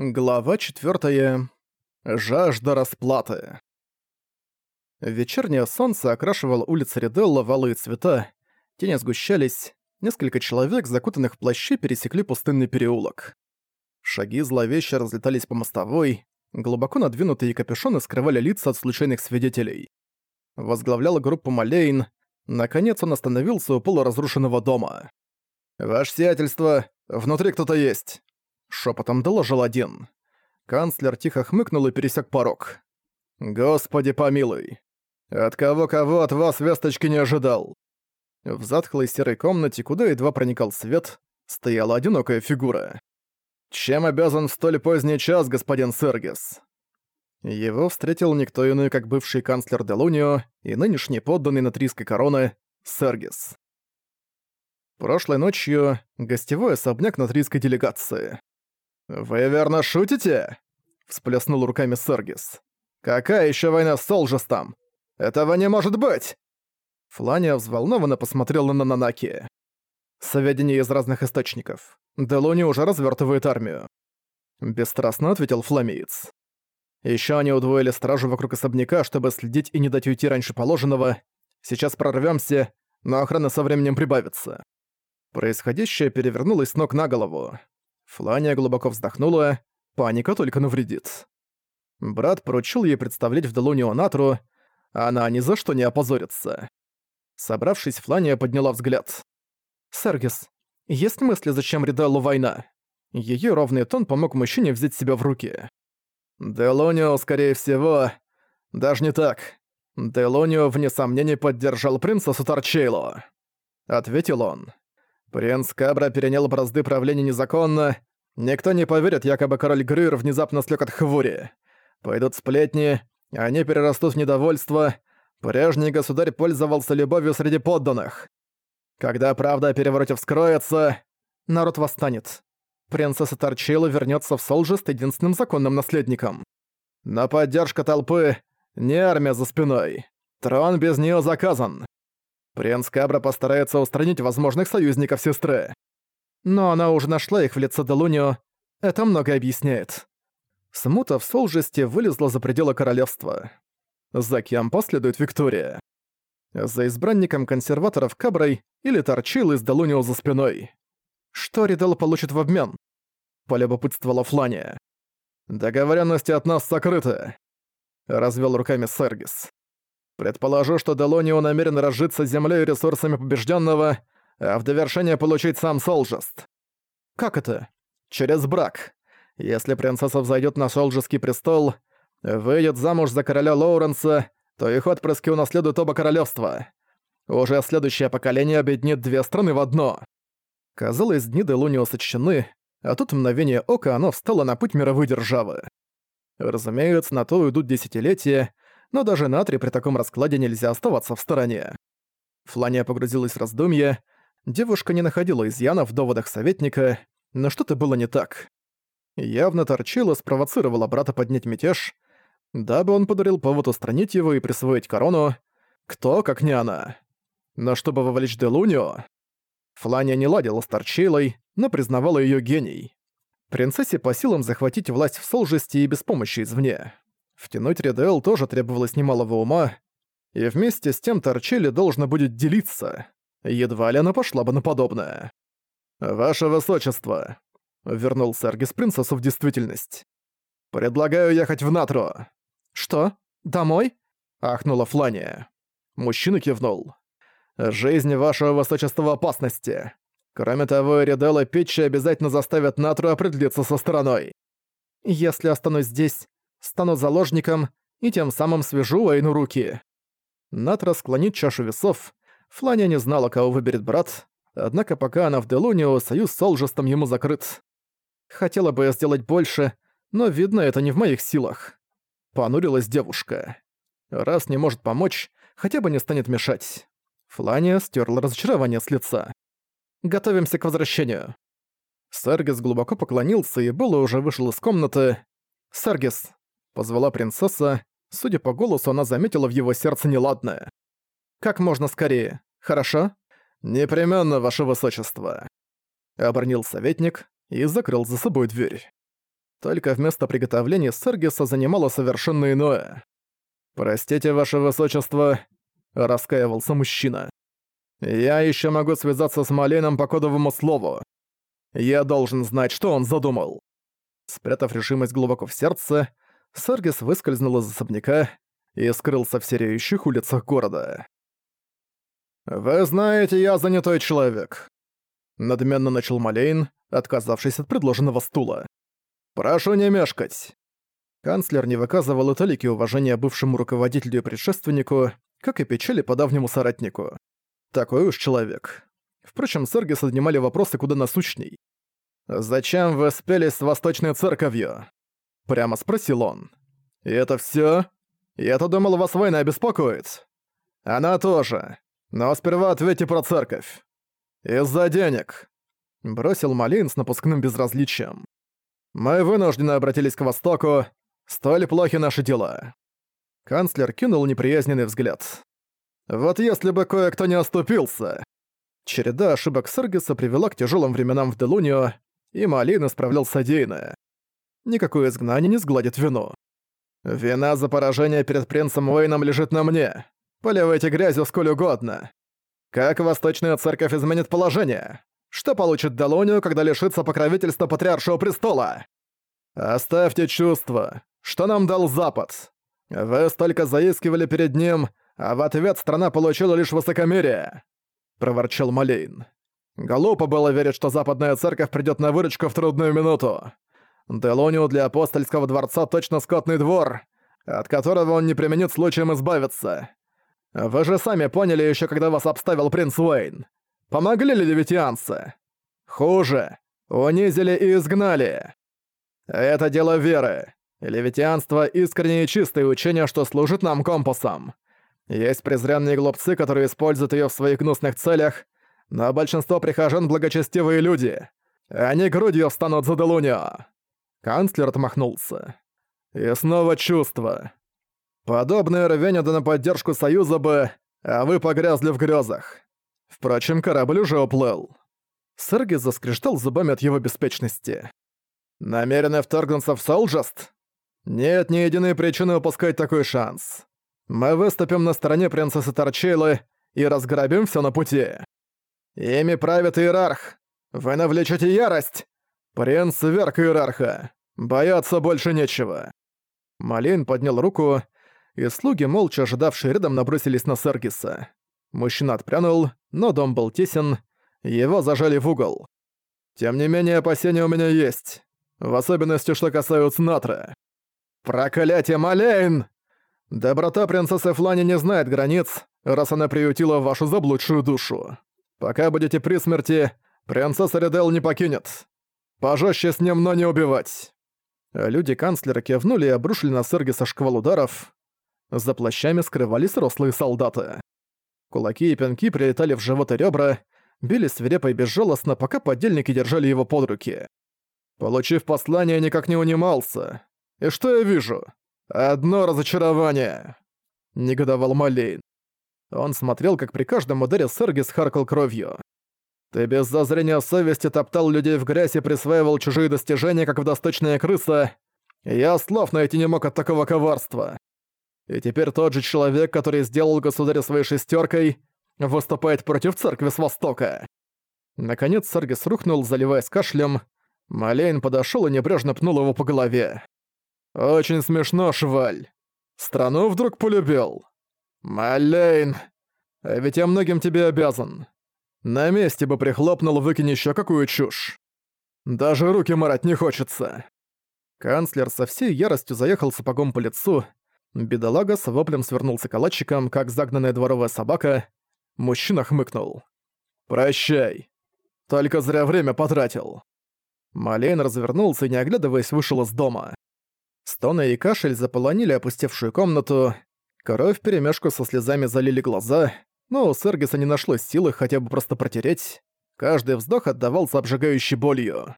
Глава 4. Жажда расплаты. Вечернее солнце окрашивало улицы Риделла в алые цвета, тени сгущались, несколько человек, закутанных в плащи, пересекли пустынный переулок. Шаги зловеще разлетались по мостовой, глубоко надвинутые капюшоны скрывали лица от случайных свидетелей. Возглавляла группу Малейн, наконец он остановился у полуразрушенного дома. «Ваше сиятельство, внутри кто-то есть!» Шепотом доложил один. Канцлер тихо хмыкнул и пересек порог. «Господи помилуй! От кого-кого от вас весточки не ожидал!» В затхлой серой комнате, куда едва проникал свет, стояла одинокая фигура. «Чем обязан в столь поздний час, господин Сергис?» Его встретил никто иной, как бывший канцлер Делунио и нынешний подданный натрийской короны Сергис. Прошлой ночью гостевой особняк натрийской делегации. «Вы верно шутите?» — всплеснул руками Сергис. «Какая еще война с Солжестом? Этого не может быть!» Флания взволнованно посмотрела на Нанаки. Сведения из разных источников. Делони уже развертывает армию. Бесстрастно ответил фламеец. Еще они удвоили стражу вокруг особняка, чтобы следить и не дать уйти раньше положенного. Сейчас прорвемся, но охрана со временем прибавится. Происходящее перевернулось с ног на голову. Флания глубоко вздохнула, паника только навредит. Брат поручил ей представлять в Делунию Натру, а она ни за что не опозорится. Собравшись, Флания подняла взгляд. «Сергис, есть мысли, зачем Риделлу война?» Её ровный тон помог мужчине взять себя в руки. «Делонио, скорее всего... Даже не так. Делонио, вне сомнений, поддержал принца Сутарчейло», — ответил он. Принц Кабра перенял бразды правления незаконно. Никто не поверит, якобы король Грюер внезапно слег от хвори. Пойдут сплетни, они перерастут в недовольство. Прежний государь пользовался любовью среди подданных. Когда правда о перевороте вскроется, народ восстанет. Принцесса Торчила вернется в Солжест единственным законным наследником. Но поддержка толпы — не армия за спиной. Трон без нее заказан. Принц Кабра постарается устранить возможных союзников сестры. Но она уже нашла их в лице Делунио. Это многое объясняет. Смута в Солжесте вылезла за пределы королевства. За кем последует Виктория? За избранником консерваторов Каброй или торчил из Делунио за спиной? Что Ридел получит в обмен? Полюбопытствовала Флания. Договоренности от нас сокрыты. Развел руками Сергис. Предположу, что Делонио намерен разжиться землей и ресурсами побежденного, а в довершение получить сам Солжест. Как это? Через брак. Если принцесса взойдет на Солжеский престол, выйдет замуж за короля Лоуренса, то их отпрыски унаследуют оба королевства. Уже следующее поколение объединит две страны в одно. Казалось, дни Делунио сочтены, а тут мгновение ока оно встало на путь мировой державы. Разумеется, на то уйдут десятилетия, но даже на при таком раскладе нельзя оставаться в стороне. Флания погрузилась в раздумья, девушка не находила изъяна в доводах советника, но что-то было не так. Явно Торчила спровоцировала брата поднять мятеж, дабы он подарил повод устранить его и присвоить корону. Кто, как не она. Но чтобы вовлечь Делунио... Флания не ладила с Торчилой, но признавала ее гений. Принцессе по силам захватить власть в Солжести и без помощи извне. Втянуть Редел тоже требовалось немалого ума, и вместе с тем Торчели должно будет делиться. Едва ли она пошла бы на подобное. «Ваше Высочество», — вернул Сергис принцессу в действительность. «Предлагаю ехать в Натру». «Что? Домой?» — ахнула Флания. Мужчина кивнул. «Жизнь вашего Высочества в опасности. Кроме того, Редел и Питчи обязательно заставят Натру определиться со стороной. Если останусь здесь, стану заложником и тем самым свяжу Уэйну руки. Натра склонит чашу весов. Фланя не знала, кого выберет брат, однако пока она в Делунио, союз с Олжестом ему закрыт. Хотела бы я сделать больше, но, видно, это не в моих силах. Понурилась девушка. Раз не может помочь, хотя бы не станет мешать. Флания стерла разочарование с лица. «Готовимся к возвращению». Саргис глубоко поклонился и было уже вышел из комнаты. «Саргис, Позвала принцесса. Судя по голосу, она заметила в его сердце неладное. «Как можно скорее, хорошо?» «Непременно, ваше высочество», — обронил советник и закрыл за собой дверь. Только вместо приготовления Сергиса занимало совершенно иное. «Простите, ваше высочество», — раскаивался мужчина. «Я еще могу связаться с Малейном по кодовому слову. Я должен знать, что он задумал». Спрятав решимость глубоко в сердце, Сергис выскользнул из особняка и скрылся в сереющих улицах города. «Вы знаете, я занятой человек», — надменно начал Малейн, отказавшись от предложенного стула. «Прошу не мешкать». Канцлер не выказывал и толики уважения бывшему руководителю и предшественнику, как и печали по давнему соратнику. Такой уж человек. Впрочем, Сергис поднимали вопросы куда насущней. «Зачем вы спелись с Восточной Церковью?» Прямо спросил он. «И это всё? Я-то думал, вас война беспокоит». «Она тоже. Но сперва ответьте про церковь». «Из-за денег», — бросил Малин с напускным безразличием. «Мы вынуждены обратились к Востоку. Столь плохи наши дела». Канцлер кинул неприязненный взгляд. «Вот если бы кое-кто не оступился!» Череда ошибок Сергиса привела к тяжелым временам в Делунио, и Малин исправлял содеянное. Никакое изгнание не сгладит вину. «Вина за поражение перед принцем Уэйном лежит на мне. Поливайте грязью сколь угодно. Как Восточная Церковь изменит положение? Что получит Делунию, когда лишится покровительства Патриаршего Престола? Оставьте чувства. Что нам дал Запад? Вы столько заискивали перед ним, а в ответ страна получила лишь высокомерие», — проворчал Малейн. «Глупо было верить, что Западная Церковь придёт на выручку в трудную минуту. Делонио для апостольского дворца точно скотный двор, от которого он не применит случаем избавиться. Вы же сами поняли ещё, когда вас обставил принц Уэйн. Помогли ли левитианцы? Хуже. Унизили и изгнали. Это дело веры. Левитианство — искреннее и чистое учение, что служит нам компасом. Есть презренные глупцы, которые используют её в своих гнусных целях, но большинство прихожан — благочестивые люди. Они грудью встанут за Делунио. Канцлер отмахнулся. И снова чувство. Подобное рвение да на поддержку Союза бы, а вы погрязли в грезах. Впрочем, корабль уже уплыл. Сергий заскрештал зубами от его беспечности. «Намерены вторгнуться в Солджест? Нет ни единой причины упускать такой шанс. Мы выступим на стороне принцессы Торчейлы и разграбим все на пути. Ими правит иерарх. Вы навлечете ярость. Принц верх иерарха. Бояться больше нечего». Малин поднял руку, и слуги, молча ожидавшие рядом, набросились на Сергиса. Мужчина отпрянул, но дом был тесен, его зажали в угол. Тем не менее, опасения у меня есть. В особенности, что касаются Натра. Проклятие, Малейн! Доброта принцессы Флани не знает границ, раз она приютила вашу заблудшую душу. Пока будете при смерти, принцесса Редел не покинет. Пожестче с ним, но не убивать. Люди канцлера кивнули и обрушили на Сергиса шквал ударов. За плащами скрывались рослые солдаты. Кулаки и пинки прилетали в живот и ребра, били свирепо и безжалостно, пока подельники держали его под руки. Получив послание, никак не унимался. И что я вижу? Одно разочарование. Негодовал Малейн. Он смотрел, как при каждом ударе Сергис харкал кровью. Ты без зазрения совести топтал людей в грязь и присваивал чужие достижения, как водосточная крыса. Я слов найти не мог от такого коварства. И теперь тот же человек, который сделал государя своей шестеркой, выступает против церкви с востока. Наконец Саргис рухнул, заливаясь кашлем. Малейн подошёл и небрежно пнул его по голове. «Очень смешно, Шваль. Страну вдруг полюбил. Малейн, а ведь я многим тебе обязан. На месте бы прихлопнул, выкинь ещё какую чушь. Даже руки марать не хочется». Канцлер со всей яростью заехал сапогом по лицу, Бедолага с воплем свернулся калачиком, как загнанная дворовая собака. Мужчина хмыкнул. «Прощай. Только зря время потратил». Малейн развернулся и, не оглядываясь, вышел из дома. Стоны и кашель заполонили опустевшую комнату, кровь вперемешку со слезами залили глаза, но у Сергиса не нашлось силы хотя бы просто протереть. Каждый вздох отдавался обжигающей болью.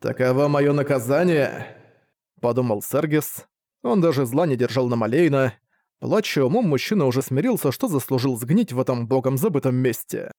«Таково моё наказание», — подумал Сергис, он даже зла не держал на Малейна. Плача умом, мужчина уже смирился, что заслужил сгнить в этом богом забытом месте.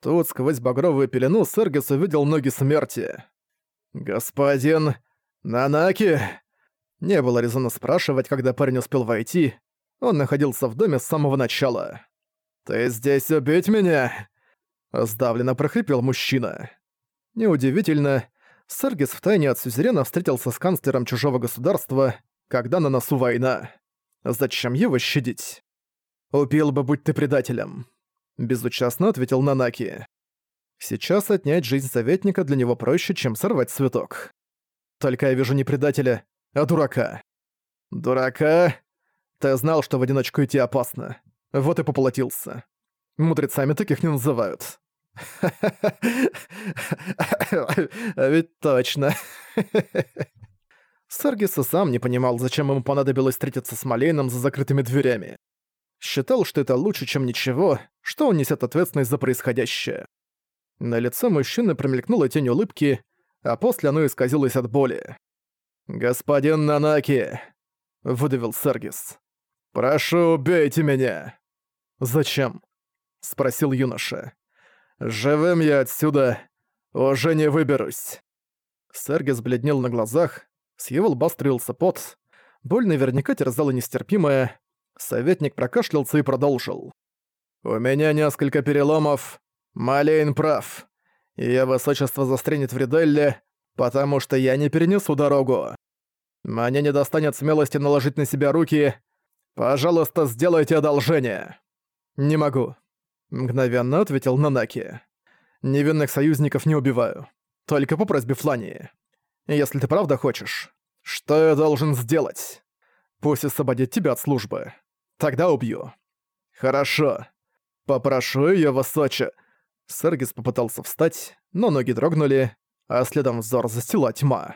Тут сквозь багровую пелену Сергис увидел ноги смерти. «Господин, «Нанаки!» Не было резона спрашивать, когда парень успел войти. Он находился в доме с самого начала. «Ты здесь убить меня?» Сдавленно прохрипел мужчина. Неудивительно, Сергис втайне от Сюзерена встретился с канцлером чужого государства, когда на носу война. Зачем его щадить? «Убил бы, будь ты предателем», — безучастно ответил Нанаки. Сейчас отнять жизнь советника для него проще, чем сорвать цветок. Только я вижу не предателя, а дурака. Дурака? Ты знал, что в одиночку идти опасно. Вот и поплатился. Мудрецами таких не называют. Ведь точно. Саргис и сам не понимал, зачем ему понадобилось встретиться с Малейном за закрытыми дверями. Считал, что это лучше, чем ничего, что он несет ответственность за происходящее. На лице мужчины промелькнула тень улыбки, а после оно исказилось от боли. «Господин Нанаки!» — выдавил Сергис. «Прошу, убейте меня!» «Зачем?» — спросил юноша. «Живым я отсюда уже не выберусь». Сергис бледнел на глазах, с его лба струился пот. Боль наверняка терзала нестерпимая. Советник прокашлялся и продолжил. «У меня несколько переломов. Малейн прав. Её высочество застрянет в Риделле, потому что я не перенесу дорогу. Мне не достанет смелости наложить на себя руки. Пожалуйста, сделайте одолжение». «Не могу», — мгновенно ответил Нанаки. «Невинных союзников не убиваю. Только по просьбе Флании. Если ты правда хочешь, что я должен сделать? Пусть освободит тебя от службы. Тогда убью». «Хорошо. Попрошу её высоче...» Сергис попытался встать, но ноги дрогнули, а следом взор застила тьма.